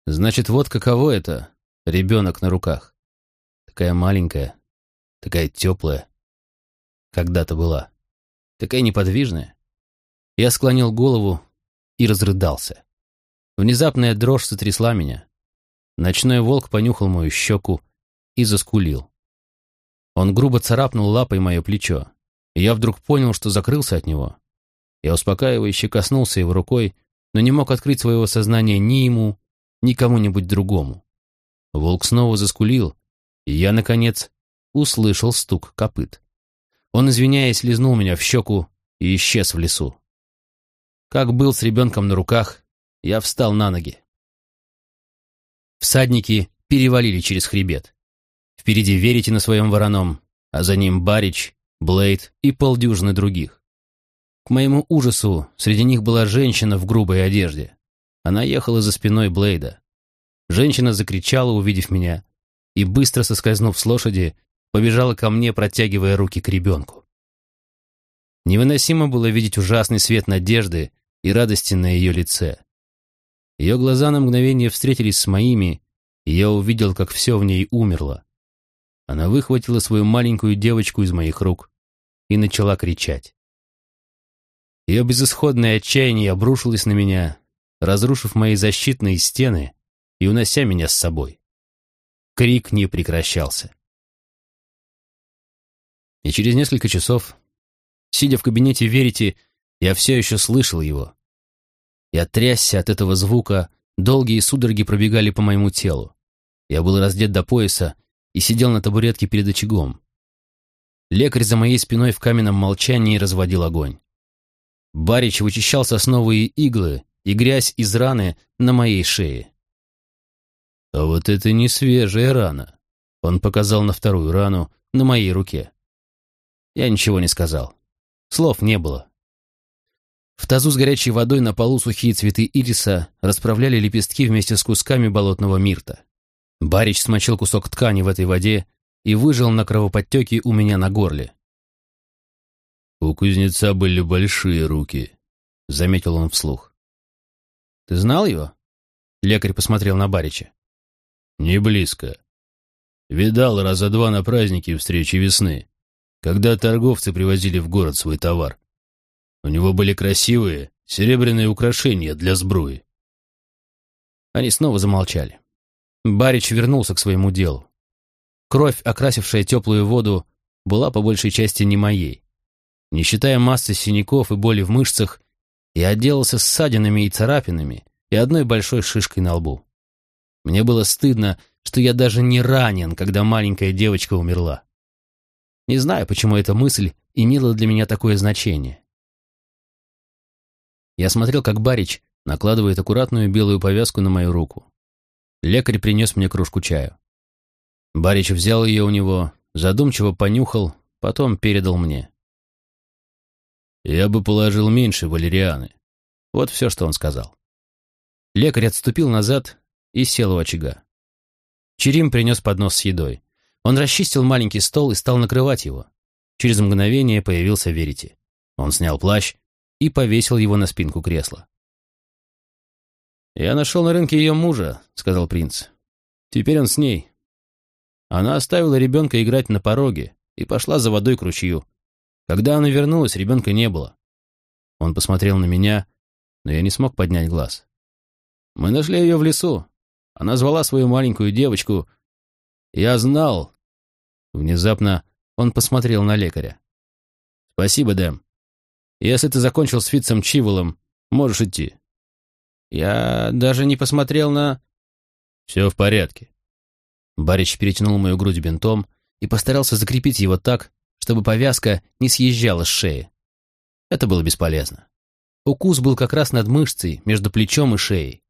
Значит, вот каково это — ребенок на руках. Такая маленькая, такая теплая. Когда-то была. Такая неподвижная. Я склонил голову и разрыдался. Внезапная дрожь сотрясла меня. Ночной волк понюхал мою щеку и заскулил. Он грубо царапнул лапой мое плечо, и я вдруг понял, что закрылся от него. Я успокаивающе коснулся его рукой, но не мог открыть своего сознания ни ему, ни кому-нибудь другому. Волк снова заскулил, и я, наконец, услышал стук копыт. Он, извиняясь, лизнул меня в щеку и исчез в лесу. Как был с ребенком на руках, я встал на ноги. Всадники перевалили через хребет. Впереди верите на своем вороном, а за ним Барич, Блейд и полдюжины других. К моему ужасу, среди них была женщина в грубой одежде. Она ехала за спиной Блейда. Женщина закричала, увидев меня, и, быстро соскользнув с лошади, побежала ко мне, протягивая руки к ребенку. Невыносимо было видеть ужасный свет надежды и радости на ее лице. Ее глаза на мгновение встретились с моими, и я увидел, как все в ней умерло. Она выхватила свою маленькую девочку из моих рук и начала кричать. Ее безысходное отчаяние обрушилось на меня, разрушив мои защитные стены и унося меня с собой. Крик не прекращался. И через несколько часов, сидя в кабинете Верити, я все еще слышал его. Я трясся от этого звука, долгие судороги пробегали по моему телу. Я был раздет до пояса и сидел на табуретке перед очагом. Лекарь за моей спиной в каменном молчании разводил огонь. Барич вычищал сосновые иглы и грязь из раны на моей шее. «А вот это не свежая рана», — он показал на вторую рану на моей руке. Я ничего не сказал. Слов не было. В тазу с горячей водой на полу сухие цветы ириса расправляли лепестки вместе с кусками болотного мирта. Барич смочил кусок ткани в этой воде и выжил на кровоподтеки у меня на горле. «У кузнеца были большие руки», — заметил он вслух. «Ты знал его?» Лекарь посмотрел на Барича. «Не близко. Видал раза два на празднике встречи весны, когда торговцы привозили в город свой товар. У него были красивые серебряные украшения для сбруи». Они снова замолчали. Барич вернулся к своему делу. Кровь, окрасившая теплую воду, была по большей части не моей. Не считая массы синяков и боли в мышцах, я отделался ссадинами и царапинами и одной большой шишкой на лбу. Мне было стыдно, что я даже не ранен, когда маленькая девочка умерла. Не знаю, почему эта мысль имела для меня такое значение. Я смотрел, как Барич накладывает аккуратную белую повязку на мою руку. Лекарь принес мне кружку чаю. Барич взял ее у него, задумчиво понюхал, потом передал мне. «Я бы положил меньше валерианы». Вот все, что он сказал. Лекарь отступил назад и сел у очага. Черим принес поднос с едой. Он расчистил маленький стол и стал накрывать его. Через мгновение появился Верити. Он снял плащ и повесил его на спинку кресла. «Я нашел на рынке ее мужа», — сказал принц. «Теперь он с ней. Она оставила ребенка играть на пороге и пошла за водой к ручью. Когда она вернулась, ребенка не было. Он посмотрел на меня, но я не смог поднять глаз. Мы нашли ее в лесу. Она звала свою маленькую девочку. Я знал. Внезапно он посмотрел на лекаря. «Спасибо, Дэм. Если ты закончил с Фитцем Чиволом, можешь идти». «Я даже не посмотрел на...» «Все в порядке». Барич перетянул мою грудь бинтом и постарался закрепить его так, чтобы повязка не съезжала с шеи. Это было бесполезно. Укус был как раз над мышцей, между плечом и шеей.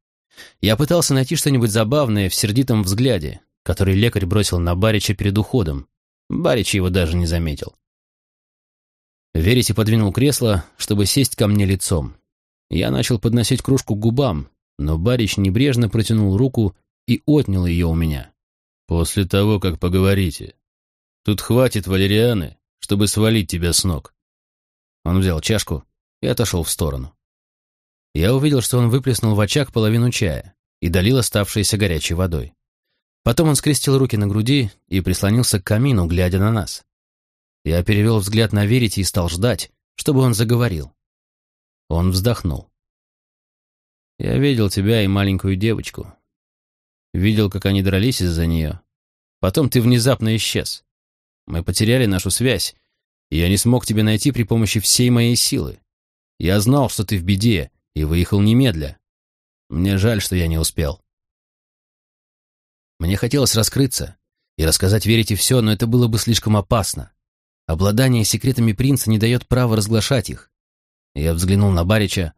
Я пытался найти что-нибудь забавное в сердитом взгляде, который лекарь бросил на Барича перед уходом. Барич его даже не заметил. Верите подвинул кресло, чтобы сесть ко мне лицом. Я начал подносить кружку к губам, но Барич небрежно протянул руку и отнял ее у меня. «После того, как поговорите. Тут хватит валерианы, чтобы свалить тебя с ног». Он взял чашку и отошел в сторону. Я увидел, что он выплеснул в очаг половину чая и долил оставшейся горячей водой. Потом он скрестил руки на груди и прислонился к камину, глядя на нас. Я перевел взгляд на Верите и стал ждать, чтобы он заговорил. Он вздохнул. «Я видел тебя и маленькую девочку. Видел, как они дрались из-за нее. Потом ты внезапно исчез. Мы потеряли нашу связь, и я не смог тебя найти при помощи всей моей силы. Я знал, что ты в беде, и выехал немедля. Мне жаль, что я не успел. Мне хотелось раскрыться и рассказать Верите все, но это было бы слишком опасно. Обладание секретами принца не дает права разглашать их. Я взглянул на Барича.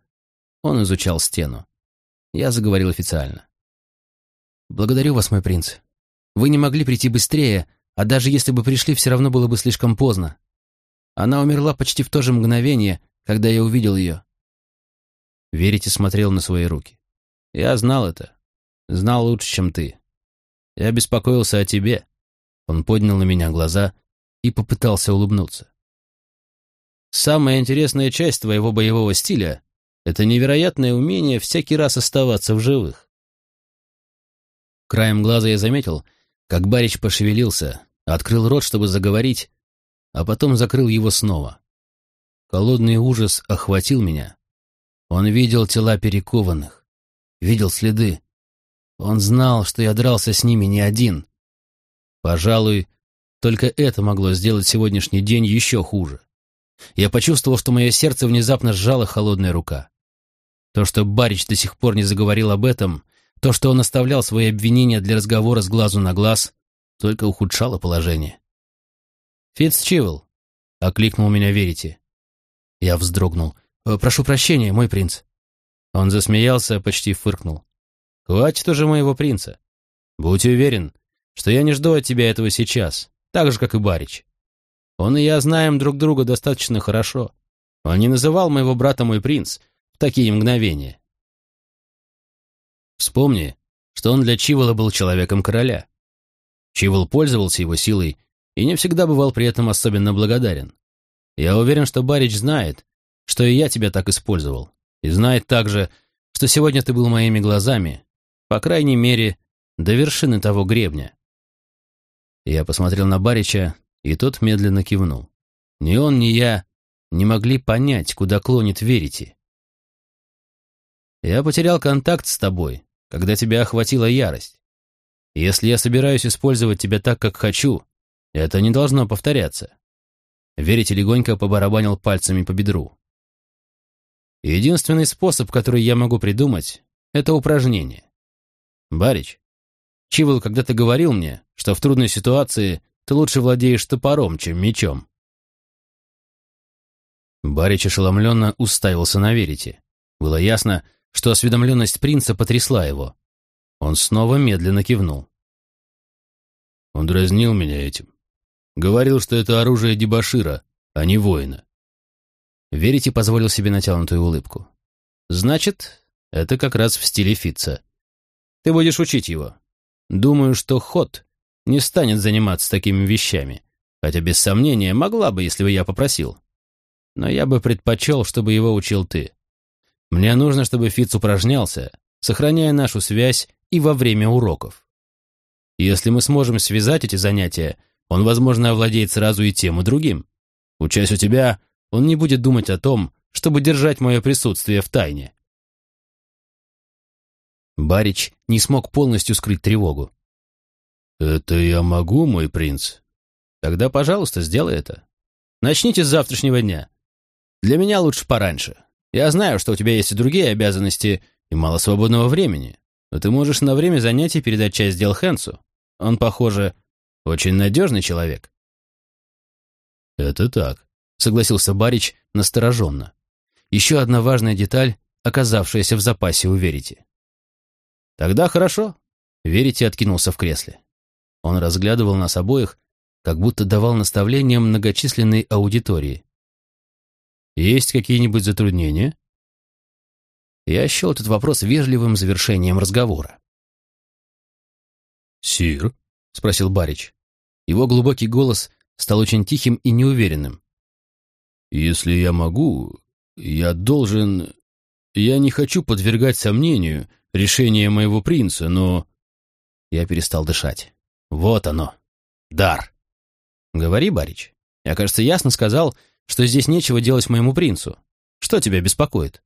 Он изучал стену. Я заговорил официально. «Благодарю вас, мой принц. Вы не могли прийти быстрее, а даже если бы пришли, все равно было бы слишком поздно. Она умерла почти в то же мгновение, когда я увидел ее. Верите смотрел на свои руки. Я знал это. Знал лучше, чем ты. Я беспокоился о тебе. Он поднял на меня глаза и попытался улыбнуться. Самая интересная часть твоего боевого стиля — это невероятное умение всякий раз оставаться в живых. Краем глаза я заметил, как Барич пошевелился, открыл рот, чтобы заговорить, а потом закрыл его снова. Холодный ужас охватил меня. Он видел тела перекованных, видел следы. Он знал, что я дрался с ними не один. Пожалуй, только это могло сделать сегодняшний день еще хуже. Я почувствовал, что мое сердце внезапно сжала холодная рука. То, что Барич до сих пор не заговорил об этом, то, что он оставлял свои обвинения для разговора с глазу на глаз, только ухудшало положение. «Фитц Чивл», — окликнул меня Верите. Я вздрогнул. «Э, «Прошу прощения, мой принц». Он засмеялся, почти фыркнул. «Хватит уже моего принца. Будь уверен, что я не жду от тебя этого сейчас так же, как и Барич. Он и я знаем друг друга достаточно хорошо. Он не называл моего брата мой принц в такие мгновения. Вспомни, что он для Чивола был человеком короля. Чивол пользовался его силой и не всегда бывал при этом особенно благодарен. Я уверен, что Барич знает, что и я тебя так использовал, и знает также, что сегодня ты был моими глазами, по крайней мере, до вершины того гребня. Я посмотрел на Барича, и тот медленно кивнул. Ни он, ни я не могли понять, куда клонит верите. Я потерял контакт с тобой, когда тебя охватила ярость. Если я собираюсь использовать тебя так, как хочу, это не должно повторяться. Верите легонько побарабанил пальцами по бедру. Единственный способ, который я могу придумать, это упражнение. Барич, Чивол когда-то говорил мне, что в трудной ситуации ты лучше владеешь топором, чем мечом. Барич ошеломленно уставился на Верите. Было ясно, что осведомленность принца потрясла его. Он снова медленно кивнул. Он дразнил меня этим. Говорил, что это оружие дебошира, а не воина. Верите позволил себе натянутую улыбку. Значит, это как раз в стиле Фитца. Ты будешь учить его. Думаю, что Ход не станет заниматься такими вещами, хотя без сомнения могла бы, если бы я попросил. Но я бы предпочел, чтобы его учил ты. Мне нужно, чтобы Фиц упражнялся, сохраняя нашу связь и во время уроков. Если мы сможем связать эти занятия, он, возможно, овладеет сразу и тем, и другим. Учась у тебя, он не будет думать о том, чтобы держать мое присутствие в тайне. Барич не смог полностью скрыть тревогу. «Это я могу, мой принц?» «Тогда, пожалуйста, сделай это. Начните с завтрашнего дня. Для меня лучше пораньше. Я знаю, что у тебя есть и другие обязанности, и мало свободного времени, но ты можешь на время занятий передать часть дел Хэнсу. Он, похоже, очень надежный человек». Это так, согласился Барич настороженно. Еще одна важная деталь, оказавшаяся в запасе у Верити. Тогда хорошо. Верити откинулся в кресле. Он разглядывал нас обоих, как будто давал наставления многочисленной аудитории. Есть какие-нибудь затруднения? Я счел этот вопрос вежливым завершением разговора. «Сир?» — спросил Барич. Его глубокий голос стал очень тихим и неуверенным. «Если я могу, я должен... Я не хочу подвергать сомнению решение моего принца, но...» Я перестал дышать. «Вот оно. Дар. Говори, Барич. Я, кажется, ясно сказал, что здесь нечего делать моему принцу. Что тебя беспокоит?»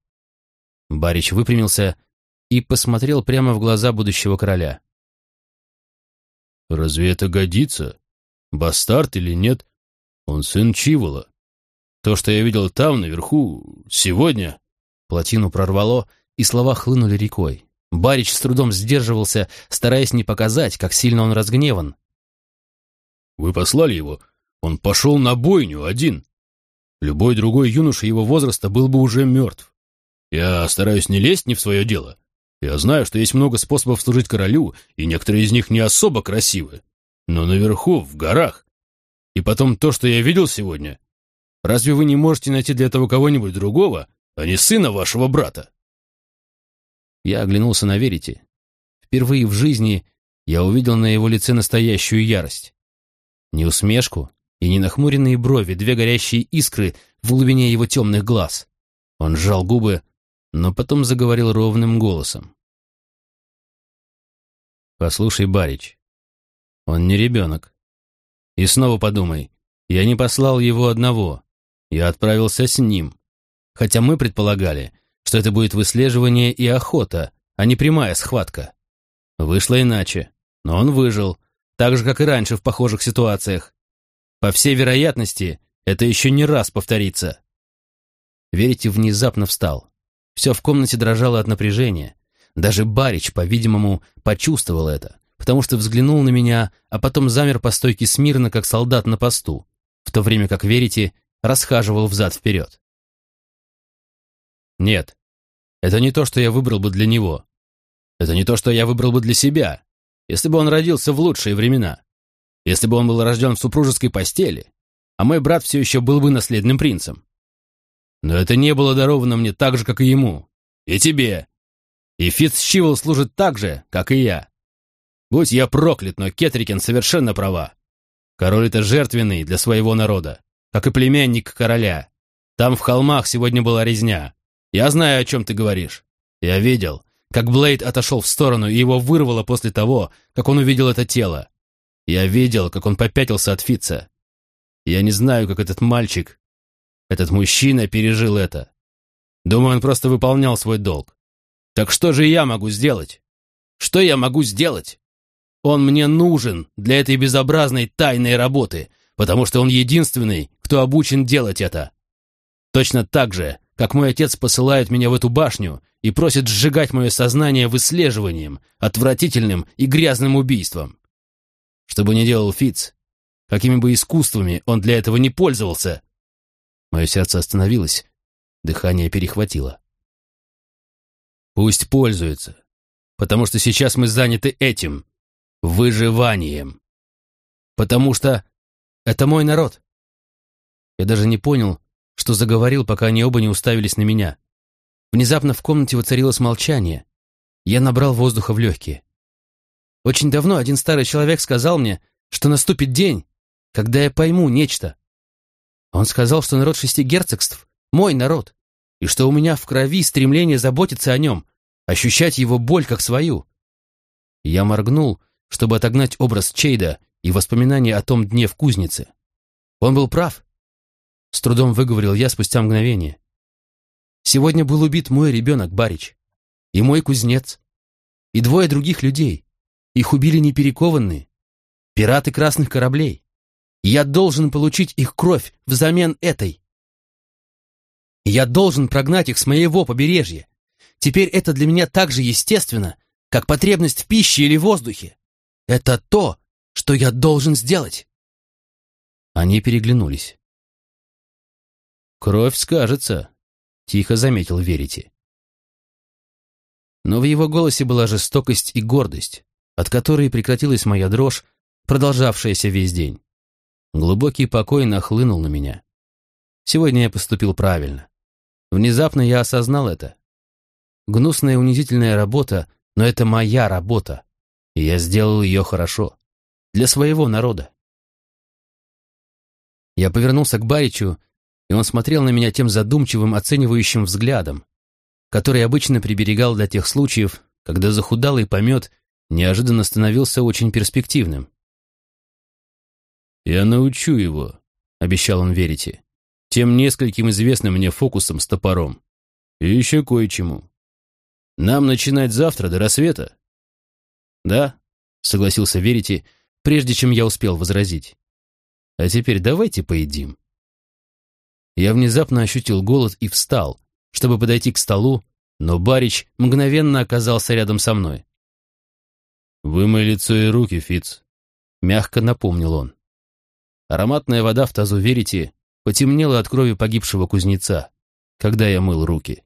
Барич выпрямился и посмотрел прямо в глаза будущего короля. «Разве это годится? Бастард или нет? Он сын Чивола. То, что я видел там, наверху, сегодня...» Плотину прорвало, и слова хлынули рекой. Барич с трудом сдерживался, стараясь не показать, как сильно он разгневан. «Вы послали его? Он пошел на бойню один. Любой другой юноша его возраста был бы уже мертв. Я стараюсь не лезть не в свое дело. Я знаю, что есть много способов служить королю, и некоторые из них не особо красивы. Но наверху, в горах. И потом то, что я видел сегодня. Разве вы не можете найти для этого кого-нибудь другого, а не сына вашего брата?» Я оглянулся на Верите. Впервые в жизни я увидел на его лице настоящую ярость. Не усмешку и не нахмуренные брови, две горящие искры в глубине его темных глаз. Он сжал губы, но потом заговорил ровным голосом. «Послушай, Барич, он не ребенок. И снова подумай, я не послал его одного, я отправился с ним. Хотя мы предполагали, что это будет выслеживание и охота, а не прямая схватка. Вышло иначе, но он выжил, так же, как и раньше в похожих ситуациях. По всей вероятности, это еще не раз повторится. Верите внезапно встал. Все в комнате дрожало от напряжения. Даже Барич, по-видимому, почувствовал это, потому что взглянул на меня, а потом замер по стойке смирно, как солдат на посту, в то время как Верите расхаживал взад-вперед. Нет, это не то, что я выбрал бы для него. Это не то, что я выбрал бы для себя, если бы он родился в лучшие времена. Если бы он был рожден в супружеской постели, а мой брат все еще был бы наследным принцем. Но это не было даровано мне так же, как и ему. И тебе. И Фитцчивл служит так же, как и я. Будь я проклят, но Кетрикен совершенно права. Король — это жертвенный для своего народа как и племянник короля. Там в холмах сегодня была резня. Я знаю, о чем ты говоришь. Я видел, как Блейд отошел в сторону, и его вырвало после того, как он увидел это тело. Я видел, как он попятился от Фица. Я не знаю, как этот мальчик, этот мужчина пережил это. Думаю, он просто выполнял свой долг. Так что же я могу сделать? Что я могу сделать? Он мне нужен для этой безобразной тайной работы, потому что он единственный, кто обучен делать это. Точно так же, как мой отец посылает меня в эту башню и просит сжигать мое сознание выслеживанием, отвратительным и грязным убийством. Что бы ни делал Фиц, какими бы искусствами он для этого не пользовался. Мое сердце остановилось, дыхание перехватило. Пусть пользуется, потому что сейчас мы заняты этим, выживанием. Потому что это мой народ. Я даже не понял, что заговорил, пока они оба не уставились на меня. Внезапно в комнате воцарилось молчание. Я набрал воздуха в легкие. Очень давно один старый человек сказал мне, что наступит день, когда я пойму нечто. Он сказал, что народ шести герцогств — мой народ, и что у меня в крови стремление заботиться о нем, ощущать его боль как свою. Я моргнул, чтобы отогнать образ Чейда и воспоминания о том дне в кузнице. Он был прав. С трудом выговорил я спустя мгновение. Сегодня был убит мой ребенок Барич, и мой кузнец, и двое других людей. Их убили неперекованные, пираты красных кораблей. Я должен получить их кровь взамен этой. Я должен прогнать их с моего побережья. Теперь это для меня так же естественно, как потребность в пище или воздухе. Это то, что я должен сделать?» Они переглянулись. «Кровь скажется», — тихо заметил Верите. Но в его голосе была жестокость и гордость, от которой прекратилась моя дрожь, продолжавшаяся весь день. Глубокий покой нахлынул на меня. Сегодня я поступил правильно. Внезапно я осознал это. Гнусная унизительная работа, но это моя работа, и я сделал ее хорошо. Для своего народа. Я повернулся к Баричу, и он смотрел на меня тем задумчивым, оценивающим взглядом, который обычно приберегал для тех случаев, когда захудалый помет неожиданно становился очень перспективным. «Я научу его», — обещал он Верите, «тем нескольким известным мне фокусом с топором. И еще кое-чему. Нам начинать завтра до рассвета?» «Да», — согласился Верите, прежде чем я успел возразить. «А теперь давайте поедим». Я внезапно ощутил голод и встал, чтобы подойти к столу, но Барич мгновенно оказался рядом со мной. «Вымой лицо и руки, Фиц», — мягко напомнил он. Ароматная вода в тазу Верите потемнела от крови погибшего кузнеца, когда я мыл руки.